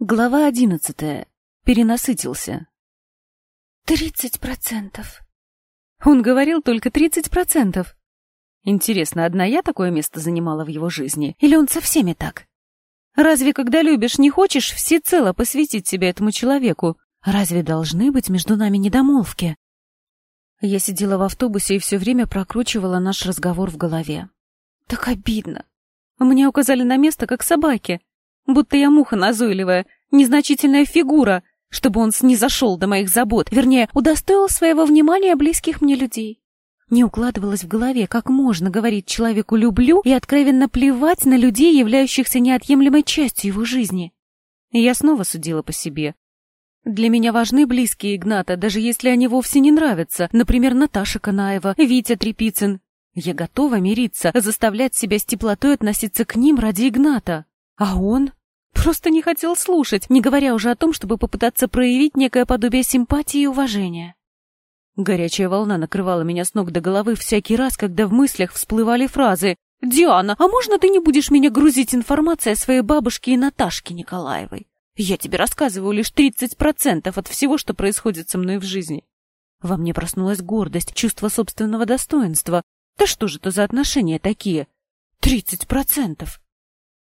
Глава одиннадцатая. Перенасытился. «Тридцать процентов». Он говорил только тридцать процентов. Интересно, одна я такое место занимала в его жизни? Или он со всеми так? Разве когда любишь, не хочешь всецело посвятить себя этому человеку? Разве должны быть между нами недомолвки? Я сидела в автобусе и все время прокручивала наш разговор в голове. Так обидно. Мне указали на место, как собаке будто я муха назойливая, незначительная фигура, чтобы он снизошел до моих забот, вернее, удостоил своего внимания близких мне людей. Не укладывалось в голове, как можно говорить человеку «люблю» и откровенно плевать на людей, являющихся неотъемлемой частью его жизни. И я снова судила по себе. Для меня важны близкие Игната, даже если они вовсе не нравятся, например, Наташа Канаева, Витя Трепицын. Я готова мириться, заставлять себя с теплотой относиться к ним ради Игната. А он? Просто не хотел слушать, не говоря уже о том, чтобы попытаться проявить некое подобие симпатии и уважения. Горячая волна накрывала меня с ног до головы всякий раз, когда в мыслях всплывали фразы «Диана, а можно ты не будешь меня грузить информацией о своей бабушке и Наташке Николаевой? Я тебе рассказываю лишь 30% от всего, что происходит со мной в жизни». Во мне проснулась гордость, чувство собственного достоинства. Да что же это за отношения такие? Тридцать процентов.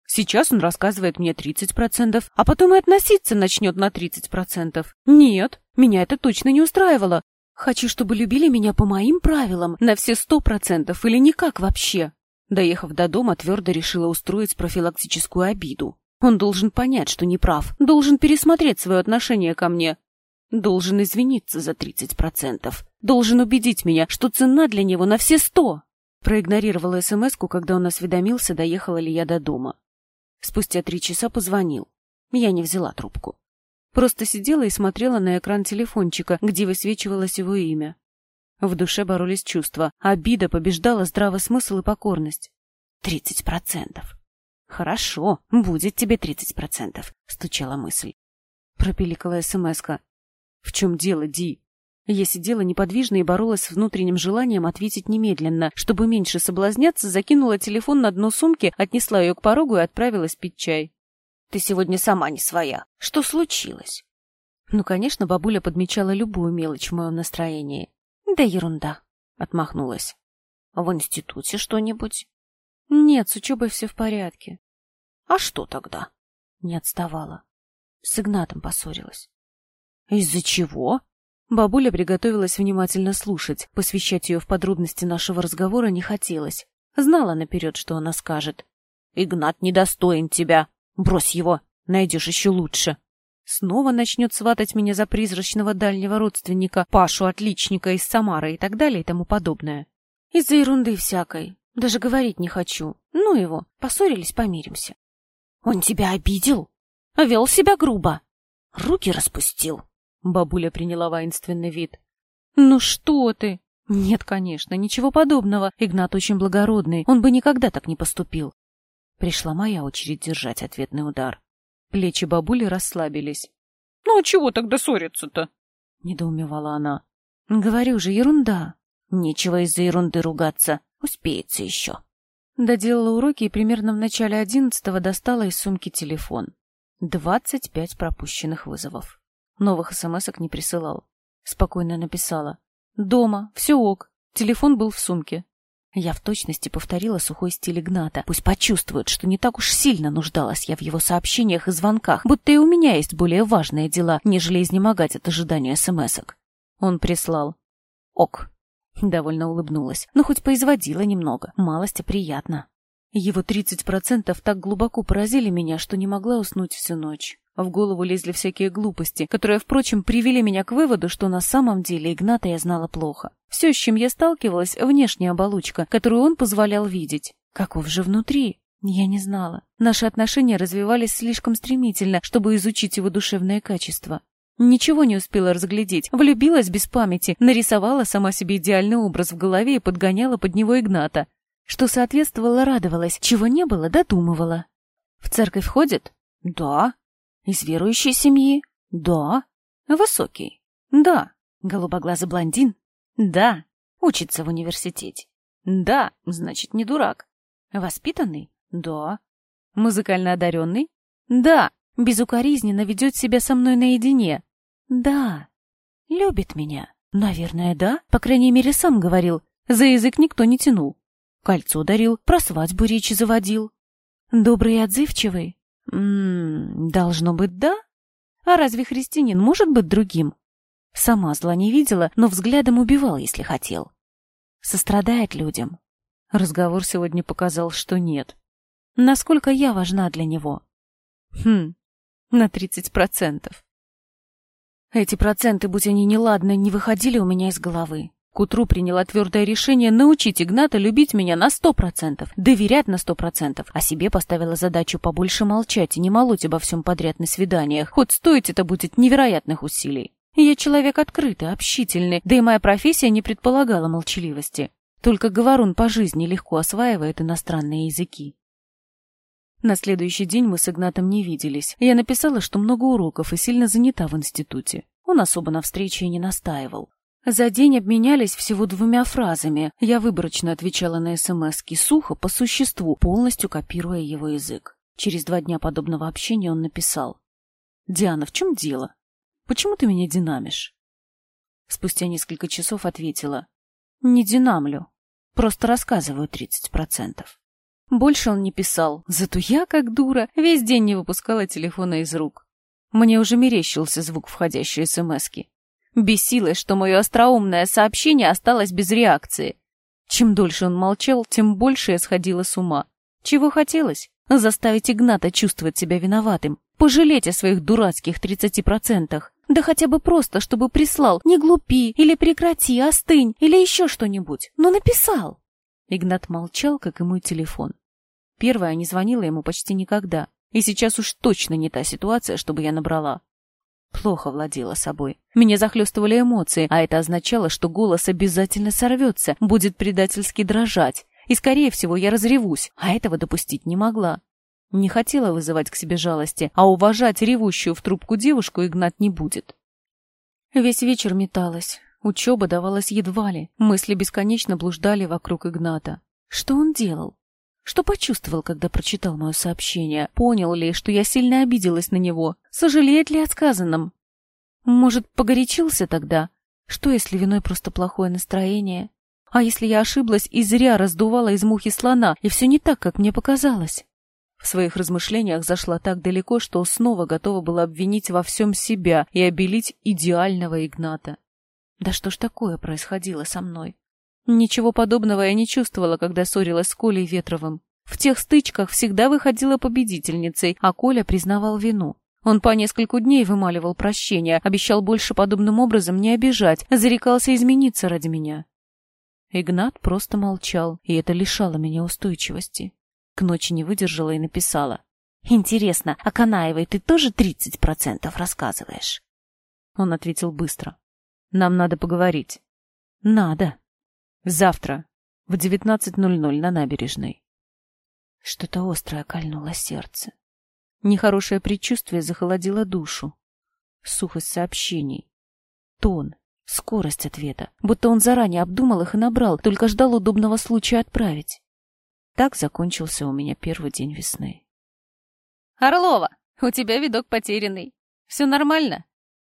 Сейчас он рассказывает мне 30%, а потом и относиться начнет на 30%. Нет, меня это точно не устраивало. Хочу, чтобы любили меня по моим правилам, на все 100% или никак вообще. Доехав до дома, твердо решила устроить профилактическую обиду. Он должен понять, что не прав, должен пересмотреть свое отношение ко мне, должен извиниться за 30%, должен убедить меня, что цена для него на все 100. Проигнорировала смс когда он осведомился, доехала ли я до дома. Спустя три часа позвонил. Я не взяла трубку. Просто сидела и смотрела на экран телефончика, где высвечивалось его имя. В душе боролись чувства. Обида побеждала здравый смысл и покорность. Тридцать процентов. Хорошо, будет тебе тридцать процентов, стучала мысль. Пропиликала смска. В чем дело, Ди? Я сидела неподвижно и боролась с внутренним желанием ответить немедленно. Чтобы меньше соблазняться, закинула телефон на дно сумки, отнесла ее к порогу и отправилась пить чай. «Ты сегодня сама не своя. Что случилось?» Ну, конечно, бабуля подмечала любую мелочь в моем настроении. «Да ерунда», — отмахнулась. «В институте что-нибудь?» «Нет, с учебой все в порядке». «А что тогда?» Не отставала. С Игнатом поссорилась. «Из-за чего?» Бабуля приготовилась внимательно слушать, посвящать ее в подробности нашего разговора не хотелось. Знала наперед, что она скажет. «Игнат недостоин тебя. Брось его, найдешь еще лучше». Снова начнет сватать меня за призрачного дальнего родственника, Пашу-отличника из Самары и так далее и тому подобное. Из-за ерунды всякой. Даже говорить не хочу. Ну его, поссорились, помиримся. Он тебя обидел? Вел себя грубо. Руки распустил. Бабуля приняла воинственный вид. «Ну что ты?» «Нет, конечно, ничего подобного. Игнат очень благородный, он бы никогда так не поступил». Пришла моя очередь держать ответный удар. Плечи бабули расслабились. «Ну а чего тогда ссориться-то?» — недоумевала она. «Говорю же, ерунда. Нечего из-за ерунды ругаться. Успеется еще». Доделала уроки и примерно в начале одиннадцатого достала из сумки телефон. Двадцать пять пропущенных вызовов. Новых смс не присылал. Спокойно написала. «Дома, все ок. Телефон был в сумке». Я в точности повторила сухой стиль Игната. Пусть почувствует, что не так уж сильно нуждалась я в его сообщениях и звонках, будто и у меня есть более важные дела, нежели изнемогать от ожидания смс-ок. Он прислал. «Ок». Довольно улыбнулась. но хоть поизводила немного. Малость, приятно. Его тридцать процентов так глубоко поразили меня, что не могла уснуть всю ночь. В голову лезли всякие глупости, которые, впрочем, привели меня к выводу, что на самом деле Игната я знала плохо. Все, с чем я сталкивалась, внешняя оболочка, которую он позволял видеть. Каков же внутри? Я не знала. Наши отношения развивались слишком стремительно, чтобы изучить его душевное качество. Ничего не успела разглядеть, влюбилась без памяти, нарисовала сама себе идеальный образ в голове и подгоняла под него Игната. Что соответствовало, радовалась, чего не было, додумывала. В церковь ходит? Да. Из верующей семьи? Да. Высокий? Да. Голубоглазый блондин? Да. Учится в университете? Да, значит, не дурак. Воспитанный? Да. Музыкально одаренный? Да. Безукоризненно ведет себя со мной наедине. Да, любит меня. Наверное, да. По крайней мере, сам говорил. За язык никто не тянул. Кольцо дарил, про свадьбу речи заводил. Добрый и отзывчивый? Ммм, должно быть, да. А разве христианин может быть другим? Сама зла не видела, но взглядом убивал, если хотел. Сострадает людям. Разговор сегодня показал, что нет. Насколько я важна для него? Хм, на тридцать процентов. Эти проценты, будь они неладны, не выходили у меня из головы. К утру приняла твердое решение научить Игната любить меня на сто процентов, доверять на сто процентов, а себе поставила задачу побольше молчать и не молоть обо всем подряд на свиданиях, хоть стоить это будет невероятных усилий. Я человек открытый, общительный, да и моя профессия не предполагала молчаливости. Только говорун по жизни легко осваивает иностранные языки. На следующий день мы с Игнатом не виделись. Я написала, что много уроков и сильно занята в институте. Он особо на встрече и не настаивал. За день обменялись всего двумя фразами. Я выборочно отвечала на СМСки сухо, по существу, полностью копируя его язык. Через два дня подобного общения он написал. «Диана, в чем дело? Почему ты меня динамишь? Спустя несколько часов ответила. Не динамлю. Просто рассказываю 30%. Больше он не писал, зато я, как дура, весь день не выпускала телефона из рук. Мне уже мерещился звук входящей СМСки. Бесилось, что мое остроумное сообщение осталось без реакции. Чем дольше он молчал, тем больше я сходила с ума. Чего хотелось? Заставить Игната чувствовать себя виноватым, пожалеть о своих дурацких 30%. Да хотя бы просто, чтобы прислал «не глупи» или «прекрати», «остынь» или еще что-нибудь. Но написал. Игнат молчал, как и мой телефон. Первая не звонила ему почти никогда. И сейчас уж точно не та ситуация, чтобы я набрала. Плохо владела собой. Меня захлестывали эмоции, а это означало, что голос обязательно сорвется, будет предательски дрожать. И, скорее всего, я разревусь, а этого допустить не могла. Не хотела вызывать к себе жалости, а уважать ревущую в трубку девушку Игнат не будет. Весь вечер металась. Учеба давалась едва ли. Мысли бесконечно блуждали вокруг Игната. Что он делал? Что почувствовал, когда прочитал мое сообщение? Понял ли, что я сильно обиделась на него? Сожалеет ли о сказанном? Может, погорячился тогда? Что, если виной просто плохое настроение? А если я ошиблась и зря раздувала из мухи слона, и все не так, как мне показалось? В своих размышлениях зашла так далеко, что снова готова была обвинить во всем себя и обелить идеального Игната. Да что ж такое происходило со мной? Ничего подобного я не чувствовала, когда ссорилась с Колей Ветровым. В тех стычках всегда выходила победительницей, а Коля признавал вину. Он по нескольку дней вымаливал прощения, обещал больше подобным образом не обижать, зарекался измениться ради меня. Игнат просто молчал, и это лишало меня устойчивости. К ночи не выдержала и написала. «Интересно, а Канаевой ты тоже тридцать процентов рассказываешь?» Он ответил быстро. «Нам надо поговорить». «Надо. Завтра в девятнадцать ноль ноль на набережной». Что-то острое кольнуло сердце. Нехорошее предчувствие захолодило душу. Сухость сообщений. Тон. Скорость ответа. Будто он заранее обдумал их и набрал, только ждал удобного случая отправить. Так закончился у меня первый день весны. «Орлова, у тебя видок потерянный. Все нормально?»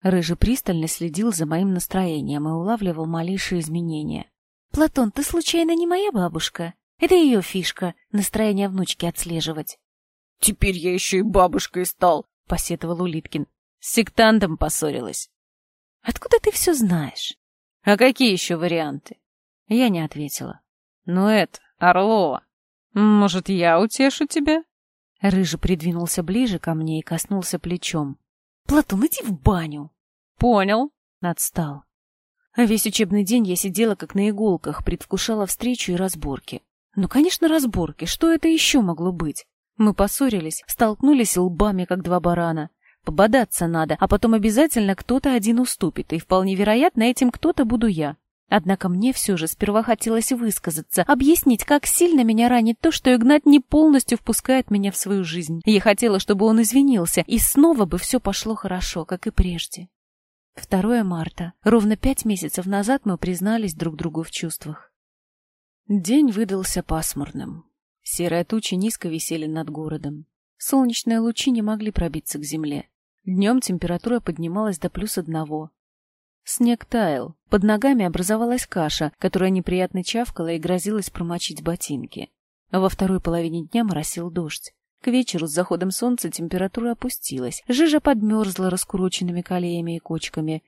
Рыжий пристально следил за моим настроением и улавливал малейшие изменения. «Платон, ты случайно не моя бабушка? Это ее фишка — настроение внучки отслеживать». «Теперь я еще и бабушкой стал», — посетовал Улиткин. С сектантом поссорилась. «Откуда ты все знаешь?» «А какие еще варианты?» Я не ответила. «Ну это, Орлова, «Может, я утешу тебя?» Рыжий придвинулся ближе ко мне и коснулся плечом. «Платон, иди в баню!» «Понял!» — отстал. А весь учебный день я сидела как на иголках, предвкушала встречу и разборки. Ну, конечно, разборки. Что это еще могло быть? Мы поссорились, столкнулись лбами, как два барана. Пободаться надо, а потом обязательно кто-то один уступит, и вполне вероятно, этим кто-то буду я. Однако мне все же сперва хотелось высказаться, объяснить, как сильно меня ранит то, что Игнат не полностью впускает меня в свою жизнь. Я хотела, чтобы он извинился, и снова бы все пошло хорошо, как и прежде. 2 марта. Ровно пять месяцев назад мы признались друг другу в чувствах. День выдался пасмурным. Серые тучи низко висели над городом. Солнечные лучи не могли пробиться к земле. Днем температура поднималась до плюс одного. Снег таял, под ногами образовалась каша, которая неприятно чавкала и грозилась промочить ботинки. Во второй половине дня моросил дождь. К вечеру с заходом солнца температура опустилась, жижа подмерзла раскуроченными колеями и кочками.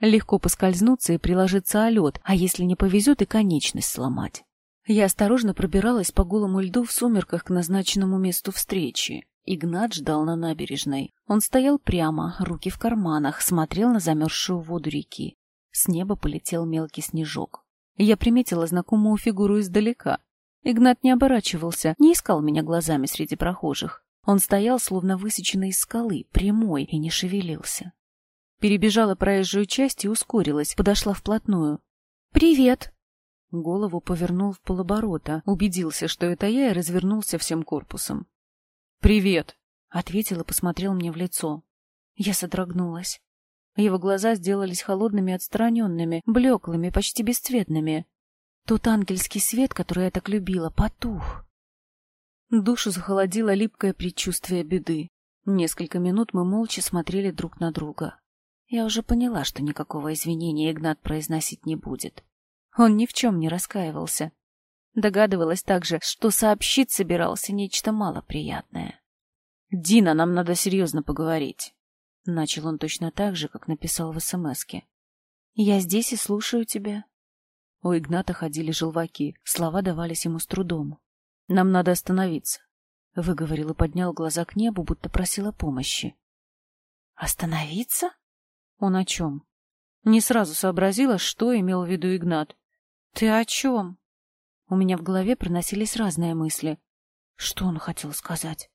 Легко поскользнуться и приложиться о лед, а если не повезет и конечность сломать. Я осторожно пробиралась по голому льду в сумерках к назначенному месту встречи. Игнат ждал на набережной. Он стоял прямо, руки в карманах, смотрел на замерзшую воду реки. С неба полетел мелкий снежок. Я приметила знакомую фигуру издалека. Игнат не оборачивался, не искал меня глазами среди прохожих. Он стоял, словно высеченный из скалы, прямой, и не шевелился. Перебежала проезжую часть и ускорилась, подошла вплотную. «Привет!» Голову повернул в полоборота, убедился, что это я, и развернулся всем корпусом. «Привет!» — ответил и посмотрел мне в лицо. Я содрогнулась. Его глаза сделались холодными, отстраненными, блеклыми, почти бесцветными. Тот ангельский свет, который я так любила, потух. Душу захолодило липкое предчувствие беды. Несколько минут мы молча смотрели друг на друга. Я уже поняла, что никакого извинения Игнат произносить не будет. Он ни в чем не раскаивался. Догадывалась также, что сообщить собирался нечто малоприятное. «Дина, нам надо серьезно поговорить», — начал он точно так же, как написал в СМСке. «Я здесь и слушаю тебя». У Игната ходили желваки, слова давались ему с трудом. «Нам надо остановиться», — выговорил и поднял глаза к небу, будто просил о помощи. «Остановиться?» Он о чем? Не сразу сообразила, что имел в виду Игнат. «Ты о чем?» У меня в голове проносились разные мысли. Что он хотел сказать?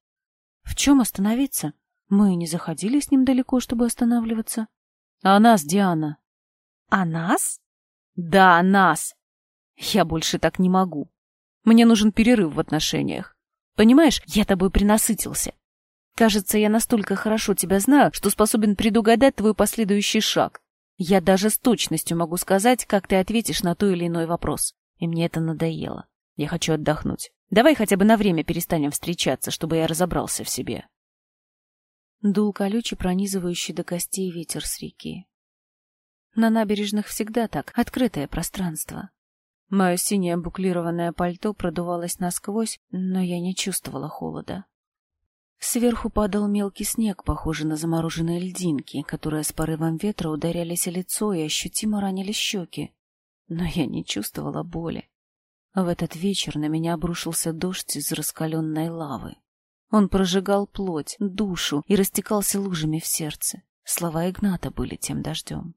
В чем остановиться? Мы не заходили с ним далеко, чтобы останавливаться. А нас, Диана? А нас? Да, нас. Я больше так не могу. Мне нужен перерыв в отношениях. Понимаешь, я тобой принасытился. Кажется, я настолько хорошо тебя знаю, что способен предугадать твой последующий шаг. Я даже с точностью могу сказать, как ты ответишь на то или иной вопрос и мне это надоело. Я хочу отдохнуть. Давай хотя бы на время перестанем встречаться, чтобы я разобрался в себе. Дул колючий, пронизывающий до костей ветер с реки. На набережных всегда так, открытое пространство. Мое синее буклированное пальто продувалось насквозь, но я не чувствовала холода. Сверху падал мелкий снег, похожий на замороженные льдинки, которые с порывом ветра ударялись о лицо и ощутимо ранили щеки но я не чувствовала боли. В этот вечер на меня обрушился дождь из раскаленной лавы. Он прожигал плоть, душу и растекался лужами в сердце. Слова Игната были тем дождем.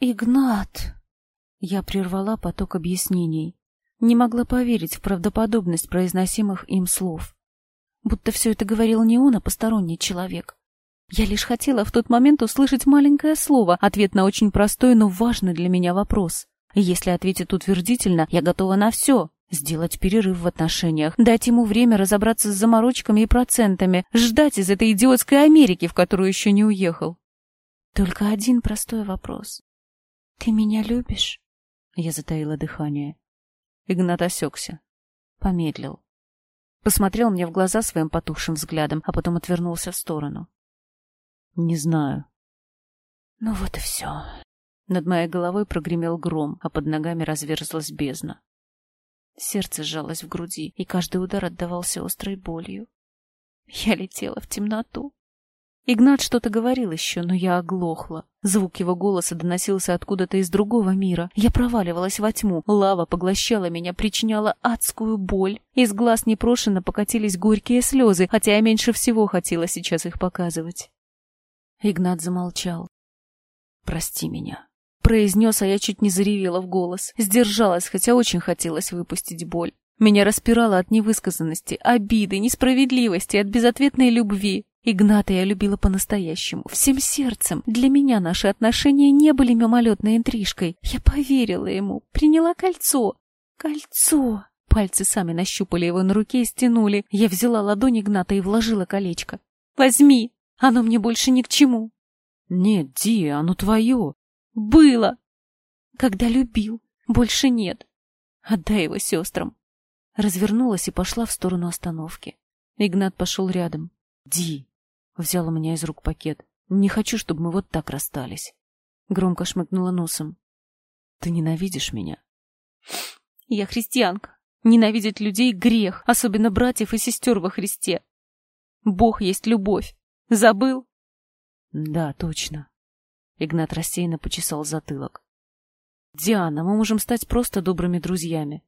«Игнат!» Я прервала поток объяснений. Не могла поверить в правдоподобность произносимых им слов. Будто все это говорил не он, а посторонний человек. Я лишь хотела в тот момент услышать маленькое слово, ответ на очень простой, но важный для меня вопрос. Если ответит утвердительно, я готова на все. Сделать перерыв в отношениях, дать ему время разобраться с заморочками и процентами, ждать из этой идиотской Америки, в которую еще не уехал. Только один простой вопрос. «Ты меня любишь?» Я затаила дыхание. Игнат осекся. Помедлил. Посмотрел мне в глаза своим потухшим взглядом, а потом отвернулся в сторону. «Не знаю». «Ну вот и все», над моей головой прогремел гром, а под ногами разверзлась бездна. Сердце сжалось в груди, и каждый удар отдавался острой болью. Я летела в темноту. Игнат что-то говорил еще, но я оглохла. Звук его голоса доносился откуда-то из другого мира. Я проваливалась во тьму. Лава поглощала меня, причиняла адскую боль. Из глаз непрошено покатились горькие слезы, хотя я меньше всего хотела сейчас их показывать. Игнат замолчал. «Прости меня», произнес, а я чуть не заревела в голос. Сдержалась, хотя очень хотелось выпустить боль. Меня распирало от невысказанности, обиды, несправедливости, от безответной любви. Игната я любила по-настоящему, всем сердцем. Для меня наши отношения не были мимолетной интрижкой. Я поверила ему, приняла кольцо. Кольцо! Пальцы сами нащупали его на руке и стянули. Я взяла ладонь Игната и вложила колечко. «Возьми! Оно мне больше ни к чему!» «Нет, Ди, оно твое!» Было. Когда любил. Больше нет. Отдай его сестрам. Развернулась и пошла в сторону остановки. Игнат пошел рядом. Ди, взял у меня из рук пакет. Не хочу, чтобы мы вот так расстались. Громко шмыгнула носом. Ты ненавидишь меня? Я христианка. Ненавидеть людей — грех, особенно братьев и сестер во Христе. Бог есть любовь. Забыл? Да, точно. Игнат рассеянно почесал затылок. Диана, мы можем стать просто добрыми друзьями.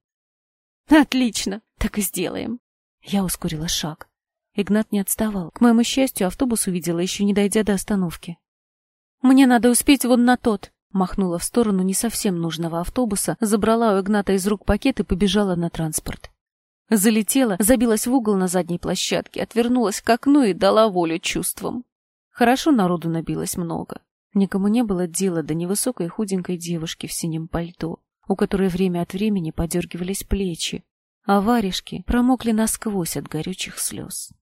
Отлично, так и сделаем. Я ускорила шаг. Игнат не отставал. К моему счастью, автобус увидела, еще не дойдя до остановки. «Мне надо успеть вон на тот!» Махнула в сторону не совсем нужного автобуса, забрала у Игната из рук пакет и побежала на транспорт. Залетела, забилась в угол на задней площадке, отвернулась к окну и дала волю чувствам. Хорошо народу набилось много. Никому не было дела до невысокой худенькой девушки в синем пальто, у которой время от времени подергивались плечи, а варежки промокли насквозь от горючих слез.